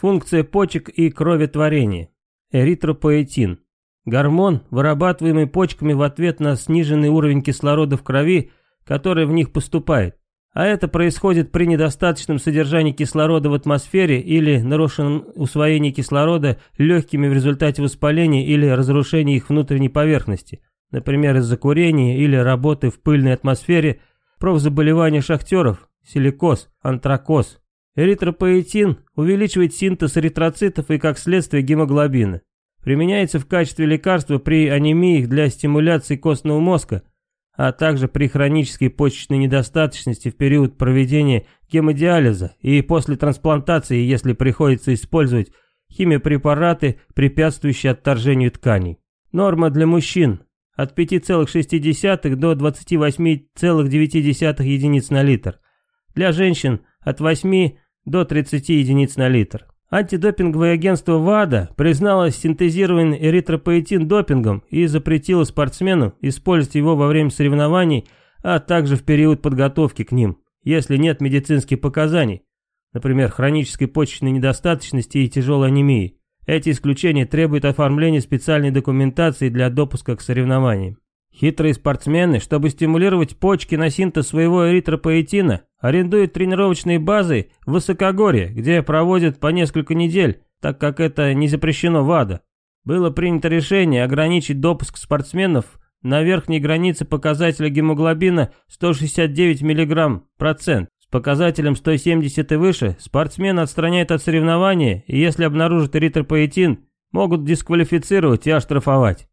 Функция почек и кроветворения. Эритропоэтин. Гормон, вырабатываемый почками в ответ на сниженный уровень кислорода в крови, который в них поступает. А это происходит при недостаточном содержании кислорода в атмосфере или нарушенном усвоении кислорода легкими в результате воспаления или разрушения их внутренней поверхности, например, из-за курения или работы в пыльной атмосфере, профзаболевания шахтеров, силикоз, антракоз, Эритропоэтин увеличивает синтез эритроцитов и, как следствие, гемоглобина. Применяется в качестве лекарства при анемиях для стимуляции костного мозга, а также при хронической почечной недостаточности в период проведения гемодиализа и после трансплантации, если приходится использовать химиопрепараты, препятствующие отторжению тканей. Норма для мужчин от 5,6 до 28,9 единиц на литр. Для женщин от 8 до 30 единиц на литр. Антидопинговое агентство ВАДА признало синтезированный эритропоэтин допингом и запретило спортсмену использовать его во время соревнований, а также в период подготовки к ним, если нет медицинских показаний, например, хронической почечной недостаточности и тяжелой анемии. Эти исключения требуют оформления специальной документации для допуска к соревнованиям. Хитрые спортсмены, чтобы стимулировать почки на синтез своего эритропоэтина, арендуют тренировочные базы в Высокогорье, где проводят по несколько недель, так как это не запрещено ВАДА. Было принято решение ограничить допуск спортсменов на верхней границе показателя гемоглобина 169 мг процент. С показателем 170 и выше спортсмена отстраняют от соревнования, и если обнаружат эритропоэтин, могут дисквалифицировать и оштрафовать.